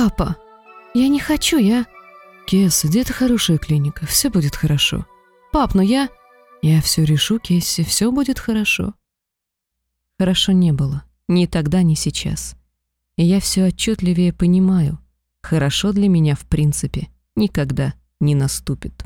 Папа, я не хочу, я... Кесса, где-то хорошая клиника, все будет хорошо. Пап, но я... Я все решу, Кесси, все будет хорошо. Хорошо не было. Ни тогда, ни сейчас. И я все отчетливее понимаю. Хорошо для меня, в принципе, никогда не наступит.